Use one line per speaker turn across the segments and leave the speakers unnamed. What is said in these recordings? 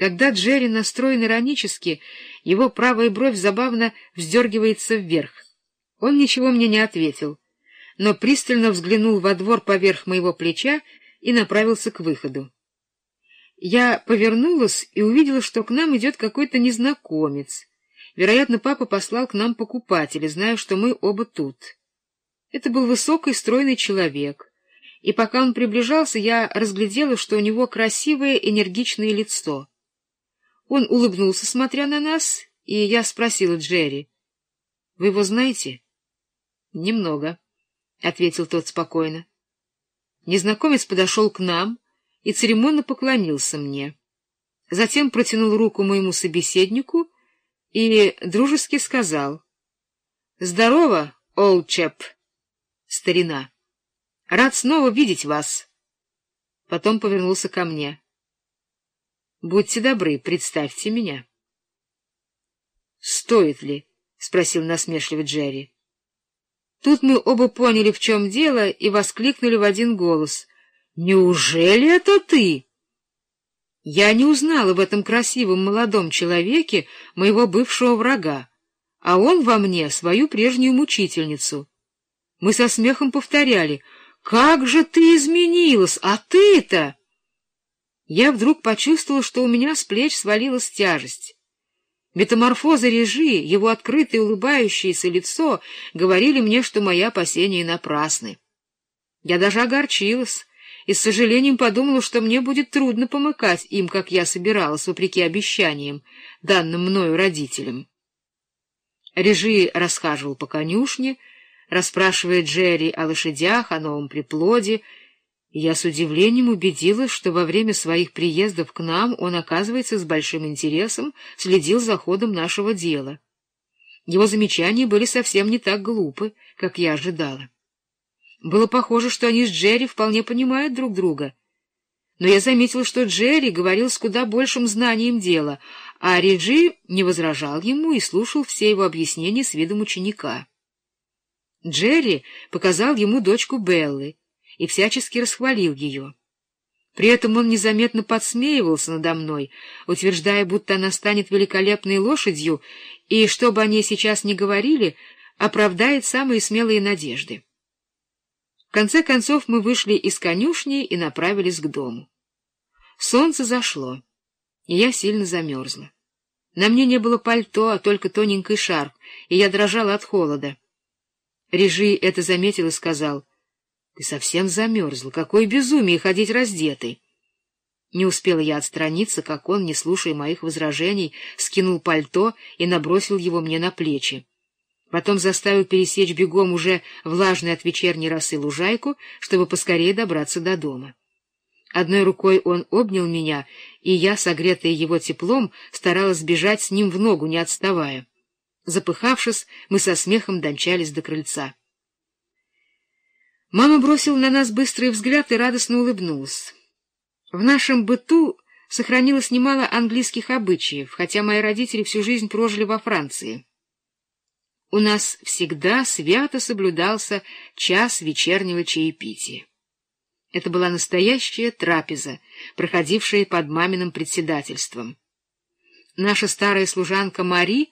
Когда Джерри настроен иронически, его правая бровь забавно вздергивается вверх. Он ничего мне не ответил, но пристально взглянул во двор поверх моего плеча и направился к выходу. Я повернулась и увидела, что к нам идет какой-то незнакомец. Вероятно, папа послал к нам покупателя, зная, что мы оба тут. Это был высокий, стройный человек, и пока он приближался, я разглядела, что у него красивое, энергичное лицо. Он улыбнулся, смотря на нас, и я спросила Джерри, «Вы его знаете?» «Немного», — ответил тот спокойно. Незнакомец подошел к нам и церемонно поклонился мне. Затем протянул руку моему собеседнику и дружески сказал «Здорово, Олчеп, старина! Рад снова видеть вас!» Потом повернулся ко мне. «Будьте добры, представьте меня». «Стоит ли?» — спросил насмешливо Джерри. Тут мы оба поняли, в чем дело, и воскликнули в один голос. «Неужели это ты?» Я не узнала в этом красивом молодом человеке моего бывшего врага, а он во мне свою прежнюю мучительницу. Мы со смехом повторяли «Как же ты изменилась, а ты-то!» Я вдруг почувствовала, что у меня с плеч свалилась тяжесть. Метаморфоза режи, его открытое улыбающееся лицо говорили мне, что мои опасения напрасны. Я даже огорчилась и с сожалением подумала, что мне будет трудно помыкать им, как я собиралась, вопреки обещаниям, данным мною родителям. Режи расхаживал по конюшне, расспрашивая Джерри о лошадях, о новом приплоде, я с удивлением убедилась, что во время своих приездов к нам он, оказывается, с большим интересом следил за ходом нашего дела. Его замечания были совсем не так глупы, как я ожидала. Было похоже, что они с Джерри вполне понимают друг друга. Но я заметила, что Джерри говорил с куда большим знанием дела, а Реджи не возражал ему и слушал все его объяснения с видом ученика. Джерри показал ему дочку Беллы, и всячески расхвалил ее. При этом он незаметно подсмеивался надо мной, утверждая, будто она станет великолепной лошадью, и, что бы они сейчас ни говорили, оправдает самые смелые надежды. В конце концов мы вышли из конюшни и направились к дому. Солнце зашло, и я сильно замерзла. На мне не было пальто, а только тоненький шарф, и я дрожала от холода. Режи это заметил и сказал — ты совсем замерзла. Какое безумие ходить раздетой! Не успела я отстраниться, как он, не слушая моих возражений, скинул пальто и набросил его мне на плечи. Потом заставил пересечь бегом уже влажной от вечерней росы лужайку, чтобы поскорее добраться до дома. Одной рукой он обнял меня, и я, согретая его теплом, старалась бежать с ним в ногу, не отставая. Запыхавшись, мы со смехом дончались до крыльца. Мама бросила на нас быстрый взгляд и радостно улыбнулась. В нашем быту сохранилось немало английских обычаев, хотя мои родители всю жизнь прожили во Франции. У нас всегда свято соблюдался час вечернего чаепития. Это была настоящая трапеза, проходившая под маминым председательством. Наша старая служанка Мари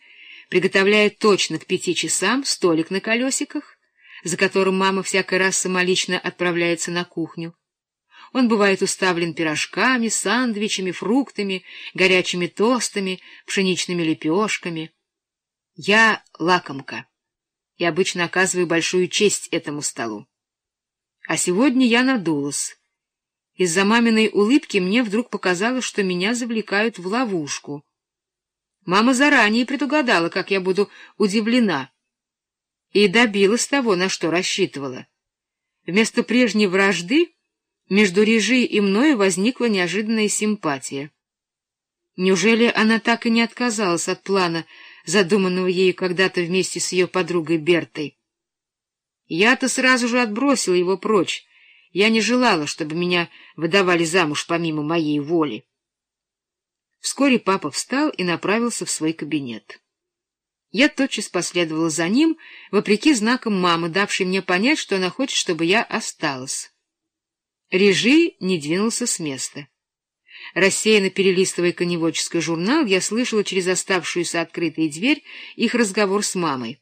приготовляет точно к пяти часам столик на колесиках, за которым мама всякий раз самолично отправляется на кухню. Он бывает уставлен пирожками, сандвичами, фруктами, горячими тостами, пшеничными лепешками. Я лакомка и обычно оказываю большую честь этому столу. А сегодня я надулась. Из-за маминой улыбки мне вдруг показалось, что меня завлекают в ловушку. Мама заранее предугадала, как я буду удивлена — и добилась того, на что рассчитывала. Вместо прежней вражды между Режи и мною возникла неожиданная симпатия. Неужели она так и не отказалась от плана, задуманного ею когда-то вместе с ее подругой Бертой? Я-то сразу же отбросила его прочь. Я не желала, чтобы меня выдавали замуж помимо моей воли. Вскоре папа встал и направился в свой кабинет. Я тотчас последовала за ним, вопреки знакам мамы, давшей мне понять, что она хочет, чтобы я осталась. Режи не двинулся с места. Рассеянно перелистывая коневодческий журнал, я слышала через оставшуюся открытой дверь их разговор с мамой.